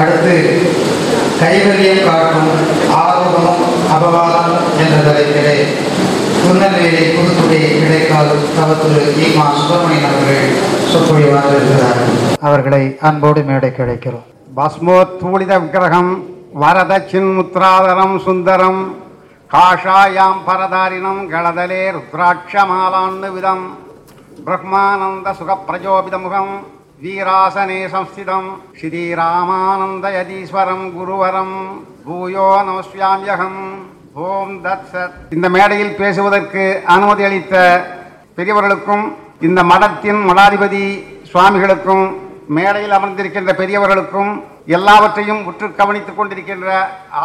அடுத்து கைவரியம் காட்டும் ஆரோகமும் அபவாதம் என்ற தலைப்பிலே திருநெல்வேலி புதுத்துறை இடைக்கால் தவத்துரு ஈமா சுப்பிரமணியன் அவர்கள் சொற்பொழிவாக இருக்கிறார்கள் அவர்களை அன்போடு மேடைக்கு அழைக்கிறோம். பஸ்மோத்பூலித விக்கிரகம் வரதச்சின் முத்ராதரம் சுந்தரம் காஷாயாம் பரதாரிணம் கலதலே ருத்ராட்சமாலான்னு விதம் பிரம்மானந்த சுகப்பிரஜோபிதமுகம் வீராசனே சம்ஸ்திதம். ஸ்ரீராமானந்தயதீஸ்வரம் குருவரம். பூயோ நமஸ்வாமியகம் ஓம் தத் இந்த மேடையில் பேசுவதற்கு அனுமதி அளித்த பெரியவர்களுக்கும் இந்த மடத்தின் மடாதிபதி சுவாமிகளுக்கும் மேடையில் அமர்ந்திருக்கின்ற பெரியவர்களுக்கும் எல்லாவற்றையும் உற்று கவனித்துக் கொண்டிருக்கின்ற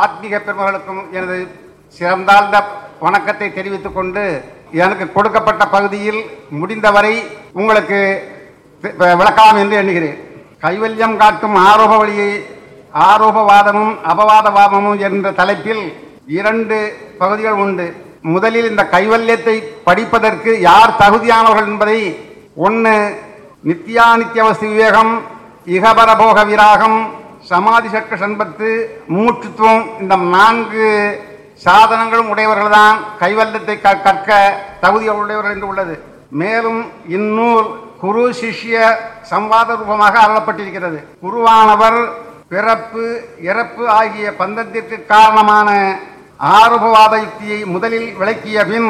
ஆத்மீக பெருமர்களுக்கும் எனது சிறந்தாழ்ந்த வணக்கத்தை தெரிவித்துக் கொண்டு எனக்கு கொடுக்கப்பட்ட பகுதியில் முடிந்தவரை உங்களுக்கு விளக்கலாம் என்று எண்ணுகிறேன். கைவல்யம் காட்டும் ஆரோப வழியை ஆரோபவாதமும் அபவாதவாதமும் என்ற தலைப்பில் இரண்டு பகுதிகள் உண்டு. முதலில் இந்த கைவல்யத்தை படிப்பதற்கு யார் தகுதியானவர்கள் என்பதை ஒன்று நித்யானித்ய வஸ்து விவேகம் இகபரபோக விராகம் சமாதி சக்க சண்பத்து மூச்சுத்துவம் இந்த நான்கு சாதனங்களும் உடையவர்கள்தான் கைவல்யத்தை கற்க தகுதியுடையவர்கள் என்று உள்ளது. மேலும் இந்நூல் குரு சிஷ்ய சம்வாத ரூபமாக அள்ளப்பட்டிருக்கிறது குருவானவர் பிறப்பு இறப்பு ஆகிய பந்தத்திற்கு காரணமான ஆறுபவாத யுக்தியை முதலில் விளக்கிய பின்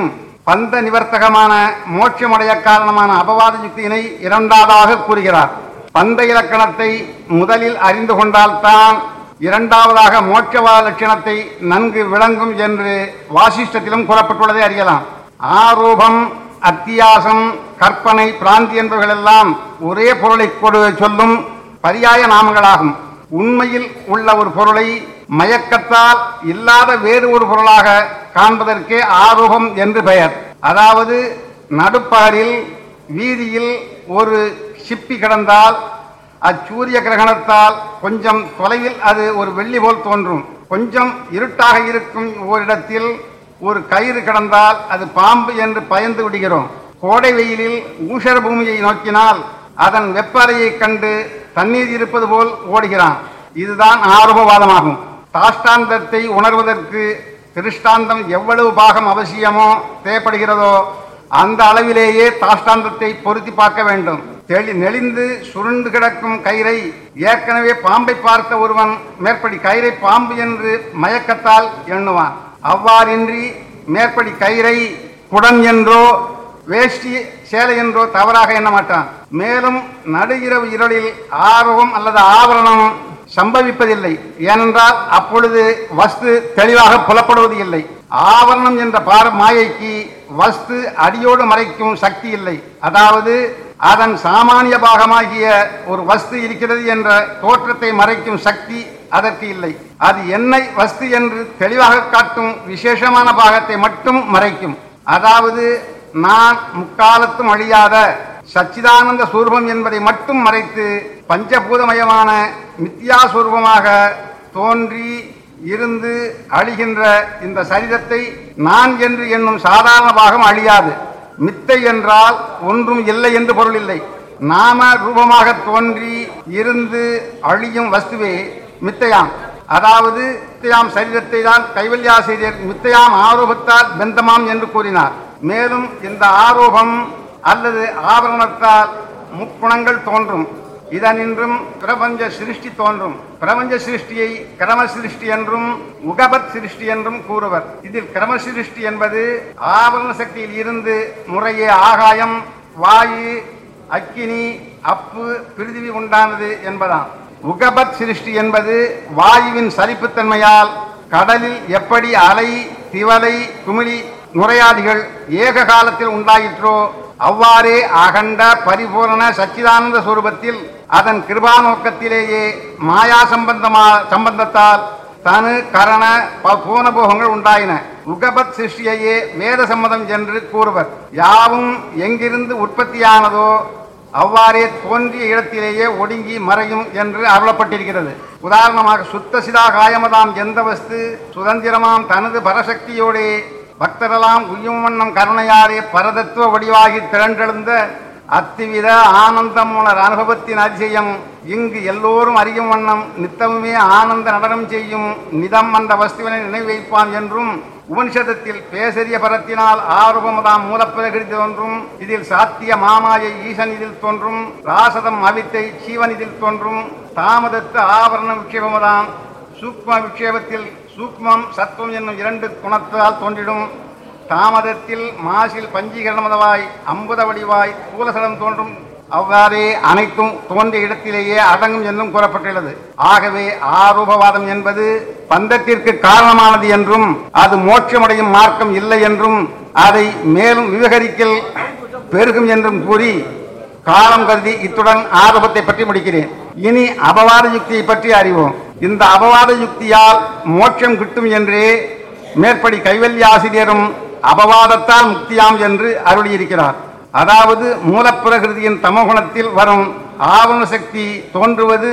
பந்த நிவர்த்தகமான மோட்சமடைய காரணமான அபவாத யுக்தியினை இரண்டாவதாக கூறுகிறார். பந்த இலக்கணத்தை முதலில் அறிந்து கொண்டால்தான் இரண்டாவதாக மோட்சவாத லட்சணத்தை நன்கு விளங்கும் என்று வாசிஷ்டத்திலும் கூறப்பட்டுள்ளதை அறியலாம். ஆரூபம் அத்தியாசம் கற்பனை பிராந்தி என்பவர்களெல்லாம் ஒரே பொருளை கொடு சொல்லும் பரியாய நாமங்களாகும். உண்மையில் உள்ள ஒரு பொருளை மயக்கத்தால் இல்லாத வேறு ஒரு பொருளாக காண்பதற்கே ஆரூபம் என்று பெயர். அதாவது நடுப்பகலில் வீதியில் ஒரு சிப்பி கிடந்தால் அச்சூரிய கிரகணத்தால் கொஞ்சம் தொலைவில் அது ஒரு வெள்ளி போல் தோன்றும். கொஞ்சம் இருட்டாக இருக்கும் ஓரிடத்தில் ஒரு கயிறு கிடந்தால் அது பாம்பு என்று பயந்து விடுகிறோம். கோடை வெயிலில் ஊஷர பூமியை நோக்கினால் அதன் வெப்பறையை கண்டு தண்ணீர் இருப்பது போல் ஓடுகிறான். இதுதான் ஆரம்பவாதமாகும் தாஷ்டாந்தத்தை உணர்வதற்கு திருஷ்டாந்தம் எவ்வளவு பாகம் அவசியமோ தேவைப்படுகிறதோ அந்த அளவிலேயே தாஷ்டாந்தத்தை பொருத்தி பார்க்க வேண்டும். தெளி நெளிந்து சுருண்டு கிடக்கும் கயிறை ஏற்கனவே பாம்பை பார்த்த ஒருவன் மேற்படி கயிறை பாம்பு என்று மயக்கத்தால் எண்ணுவான். அவ்வாறின்றி மேற்படி கயிறை குடன் என்றோ வேஷ்டி சேலை என்றோ தவறாக எண்ண மாட்டான். மேலும் நடுகிரவு இருளில் ஆர்வம் அல்லது ஆவரணம் சம்பவிப்பதில்லை. ஏனென்றால் அப்பொழுது வஸ்து தெளிவாக புலப்படுவது இல்லை. ஆவரணம் என்ற பார மாயைக்கு வஸ்து அடியோடு மறைக்கும் சக்தி இல்லை. அதாவது அதன் சாமானிய பாகமாகிய ஒரு வஸ்து இருக்கிறது என்ற தோற்றத்தை மறைக்கும் சக்தி அதற்கு இல்லை. அது என்னை வஸ்து என்று தெளிவாக காட்டும் விசேஷமான பாகத்தை மட்டும் மறைக்கும். அதாவது நான் முக்காலத்தும் அழியாத சச்சிதானந்த சூர்பம் என்பதை மட்டும் மறைத்து பஞ்சபூதமயமான மித்யா சூர்பமாக தோன்றி இருந்து அழிகின்ற இந்த சரீரத்தை நான் என்று என்னும் சாதாரண பாகம் அழியாது. மித்தை என்றால் ஒன்றும் இல்லை என்று பொருள் இல்லை. நாம ரூபமாக தோன்றி இருந்து அழியும் வஸ்துவே மித்தையாம். அதாவது மித்தையாம் சரீரத்தை தான் கைவல்யாசிரியர் மித்தையாம் ஆரோபத்தால் பெந்தமாம் என்று கூறினார். மேலும் இந்த ஆரோபம் அல்லது ஆபரணத்தால் முக்குணங்கள் தோன்றும். இதனின்றும் பிரபஞ்ச சிருஷ்டி தோன்றும். பிரபஞ்ச சிருஷ்டியை கிரம சிருஷ்டி என்றும் உகபத் சிருஷ்டி என்றும் கூறுவர். இதில் கிரம சிருஷ்டி என்பது ஆவரண சக்தியில் இருந்து முறையே ஆகாயம் வாயு அக்கினி அப்பு பிரிதிவி உண்டானது என்பதாம். உகபத் சிருஷ்டி என்பது வாயுவின் சலிப்புத்தன்மையால் கடலில் எப்படி அலை திவலை குமிழி நுரையாதிகள் ஏக காலத்தில் உண்டாயிற்றோ அவ்வாறே அகண்ட பரிபூரண சச்சிதானந்த சுரூபத்தில் அதன் கிருபா நோக்கத்திலேயே மாயா சம்பந்தமா சம்பந்தத்தால் தனு கரண ப- பூனபோகங்கள் உண்டாயின. உகபத் சிருஷ்டியையே வேத சம்மதம் என்று கூறுவர். யாவும் எங்கிருந்து உற்பத்தியானதோ அவ்வாறே தோன்றிய இடத்திலேயே ஒடுங்கி மறையும் என்று அருளப்பட்டிருக்கிறது. உதாரணமாக சுத்த சிதா காயமதாம் எந்த வஸ்து சுதந்திரமாம் தனது பரசக்தியோடே பக்தரெல்லாம் உய்யும் வண்ணம் கருணையாரே பரதத்துவ வடிவாகி திரண்டெழுந்த அத்திவித ஆனந்தம் உணர் அனுபவத்தின் அதிசயம். இங்கு எல்லோரும் அறியும் வண்ணம் நித்தமுமே ஆனந்த நடனம் செய்யும் நிதம் அந்த வஸ்துவினை நினைவு வைப்பான் என்றும் உபனிஷதத்தில் பேசரிய பரத்தினால் ஆரூபமதாம் மூலப்பிரகிருதி தோன்றும் இதில் சாத்திய மாமாயை ஈசன் இதில் தோன்றும் ராசதம் அவித்தை சீவன் இதில் தோன்றும் தாமதத்து ஆவரண விக்ஷேபமதாம் சூக்ம விக்ஷேபத்தில் சூக்மம் சத்துவம் என்னும் இரண்டு குணத்தால் தோன்றிடும். தாமதத்தில் மாசில் பஞ்சீகரணமதவாய் அம்புத வடிவாய் கூலசலம் தோன்றும். அவ்வாறே அனைத்தும் தோன்றிய இடத்திலேயே அடங்கும் என்றும் கூறப்பட்டுள்ளது. ஆகவே ஆரூபவாதம் என்பது பந்தத்திற்கு காரணமானது என்றும் அது மோட்சமடையும் மார்க்கம் இல்லை என்றும் அதை மேலும் விவகரிக்கல் பெருகும் என்றும் கூறி காலம் கருதி இத்துடன் ஆரம்பத்தை பற்றி முடிக்கிறேன். இனி அபவாத யுக்தியை பற்றி அறிவோம். இந்த அபவாத யுக்தியால் மோட்சம் கிட்டும் என்றே மேற்படி கைவல்லி ஆசிரியரும் அபவாதத்தால் முக்தியாம் என்று அருளியிருக்கிறார். அதாவது மூலப்பிரகிருதியின் தமகுணத்தில் வரும் ஆவண சக்தி தோன்றுவது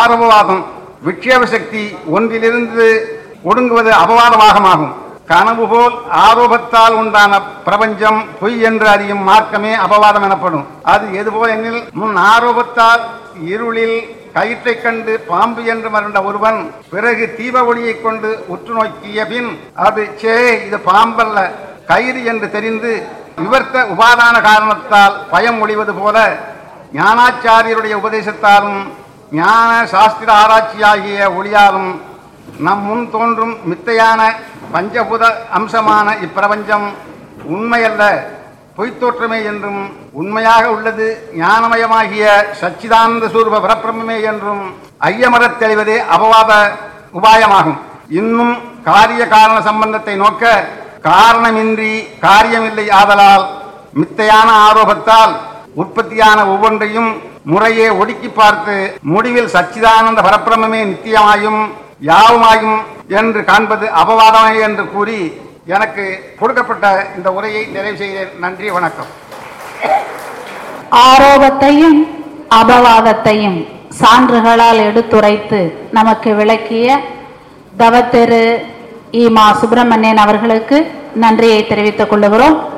ஆரம்பவாதம் விக்ஷேப சக்தி ஒன்றிலிருந்து ஒடுங்குவது அபவாதமாகமாகும் கனவு போல் ஆரோபத்தால் உண்டான பிரபஞ்சம் பொய் என்று அறியும் மார்க்கமே அபவாதம் எனப்படும். அது எதுபோல் எனில் முன் ஆரோபத்தால் இருளில் கயிற்றைக் கண்டு பாம்பு என்று மறந்த ஒருவன் பிறகு தீப ஒளியைக் கொண்டு உற்று நோக்கிய பின் அது சே இது பாம்பல்ல கயிறு என்று தெரிந்து விவர்த்த உபாதான காரணத்தால் பயம் ஒளிவது போல ஞானாச்சாரியருடைய உபதேசத்தாலும் ஞான சாஸ்திர ஆராய்ச்சியாகிய ஒளியாலும் நம் முன் தோன்றும் மித்தையான பஞ்சபூத அம்சமான இப்பிரபஞ்சம் உண்மையல்ல பொய்த்தோற்றமே என்றும் உண்மையாக உள்ளது ஞானமயமாகிய சச்சிதானந்த சூர்ப பரப்பிரமே என்றும் ஐயமரத் தெளிவதே அபவாத உபாயமாகும். இன்னும் காரிய காரண சம்பந்தத்தை நோக்க காரணமின்றி காரியமில்லை ஆதலால் மித்தையான ஆரோபத்தால் உற்பத்தியான ஒவ்வொன்றையும் முறையே ஒடுக்கி பார்த்து முடிவில் சச்சிதானந்த பரப்பிரமே நித்தியமாயும் யாவுமாயும் என்று காண்பது அபவாதமே என்று கூறி எனக்கு கொடுக்கப்பட்ட இந்த உரையை நிறைவு செய்கிறேன். நன்றி வணக்கம். ஆரோபத்தையும் அபவாதத்தையும் சான்றுகளால் எடுத்துரைத்து நமக்கு விளக்கிய தவத்தெரு இமா சுப்பிரமணியன் அவர்களுக்கு நன்றியை தெரிவித்துக் கொள்ளுகிறோம்.